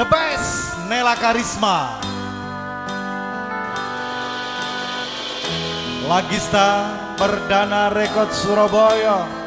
The best Nela Karisma. Lagista Perdana Rekod Surabaya.